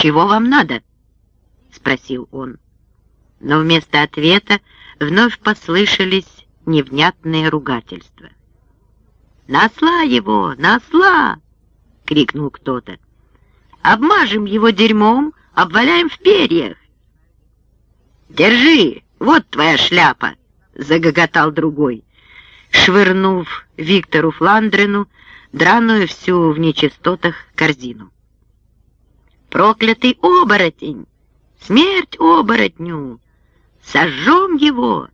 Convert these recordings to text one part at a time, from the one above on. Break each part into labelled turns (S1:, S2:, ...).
S1: «Чего вам надо?» — спросил он. Но вместо ответа вновь послышались невнятные ругательства. «Насла его! Насла!» — крикнул кто-то. «Обмажем его дерьмом, обваляем в перьях!» «Держи! Вот твоя шляпа!» — загоготал другой, швырнув Виктору Фландрену драную всю в нечистотах корзину. «Проклятый оборотень! Смерть оборотню! Сожжем его!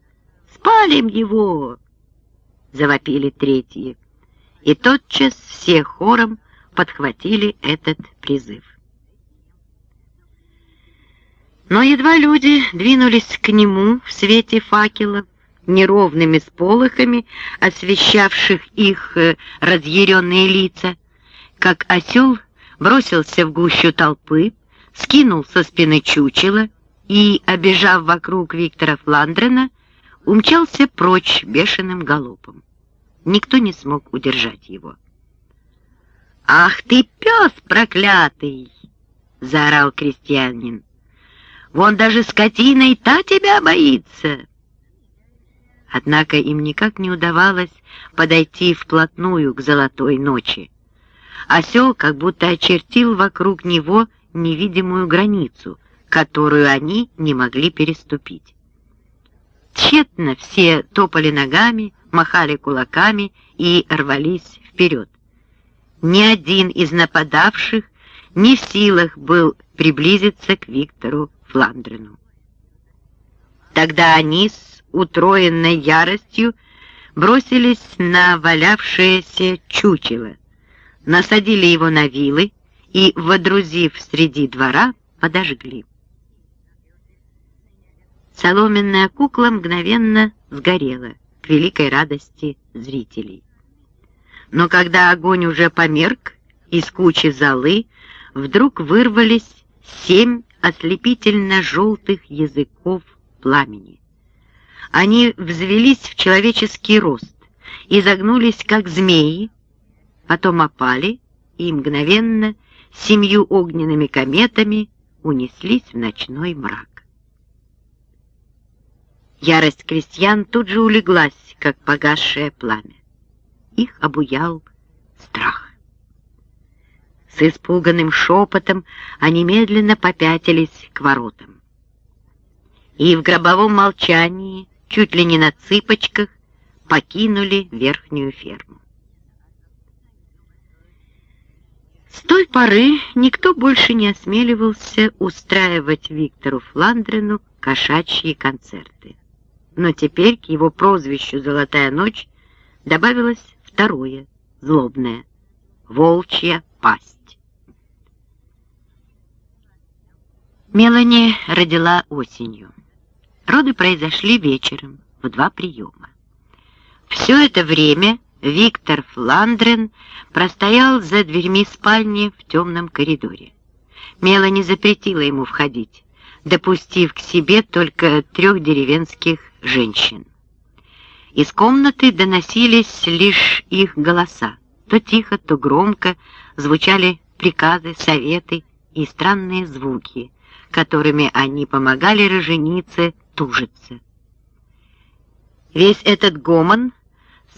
S1: Спалим его!» Завопили третьи, и тотчас все хором подхватили этот призыв. Но едва люди двинулись к нему в свете факелов, неровными сполохами, освещавших их э, разъяренные лица, как осел бросился в гущу толпы, скинул со спины чучела и, обежав вокруг Виктора Фландрена, умчался прочь бешеным галопом. Никто не смог удержать его. «Ах ты, пес проклятый!» — заорал крестьянин. «Вон даже скотина и та тебя боится!» Однако им никак не удавалось подойти вплотную к золотой ночи. Осел как будто очертил вокруг него невидимую границу, которую они не могли переступить. Тщетно все топали ногами, махали кулаками и рвались вперед. Ни один из нападавших не в силах был приблизиться к Виктору Фландрену. Тогда они с утроенной яростью бросились на валявшееся чучело, насадили его на вилы и, водрузив среди двора, подожгли. Соломенная кукла мгновенно сгорела к великой радости зрителей. Но когда огонь уже померк, из кучи золы вдруг вырвались семь ослепительно-желтых языков пламени. Они взвелись в человеческий рост, изогнулись, как змеи, потом опали и мгновенно семью огненными кометами унеслись в ночной мрак. Ярость крестьян тут же улеглась, как погасшее пламя. Их обуял страх. С испуганным шепотом они медленно попятились к воротам. И в гробовом молчании чуть ли не на цыпочках, покинули верхнюю ферму. С той поры никто больше не осмеливался устраивать Виктору Фландрену кошачьи концерты. Но теперь к его прозвищу «Золотая ночь» добавилось второе, злобное — «Волчья пасть». Мелани родила осенью. Роды произошли вечером в два приема. Все это время Виктор Фландрен простоял за дверьми спальни в темном коридоре. Мелани запретила ему входить, допустив к себе только трех деревенских женщин. Из комнаты доносились лишь их голоса. То тихо, то громко звучали приказы, советы и странные звуки, которыми они помогали роженице тужится. Весь этот гомон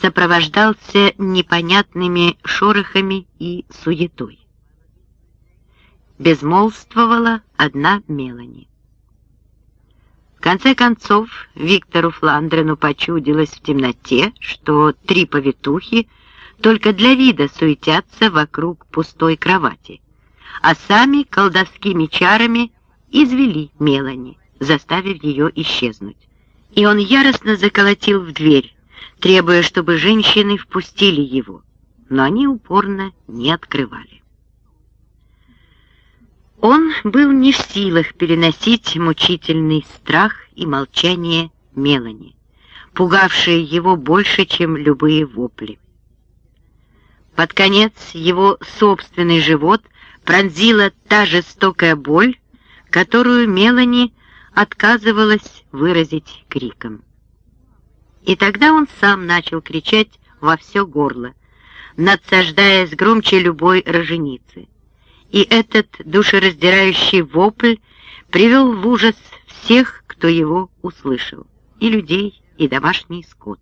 S1: сопровождался непонятными шорохами и суетой. Безмолвствовала одна Мелани. В конце концов, Виктору Фландрену почудилось в темноте, что три повитухи только для вида суетятся вокруг пустой кровати, а сами колдовскими чарами извели Мелани заставив ее исчезнуть. И он яростно заколотил в дверь, требуя, чтобы женщины впустили его, но они упорно не открывали. Он был не в силах переносить мучительный страх и молчание Мелани, пугавшие его больше, чем любые вопли. Под конец его собственный живот пронзила та жестокая боль, которую Мелани отказывалась выразить криком. И тогда он сам начал кричать во все горло, надсаждаясь громче любой роженицы. и этот душераздирающий вопль привел в ужас всех, кто его услышал, и людей, и домашний скот.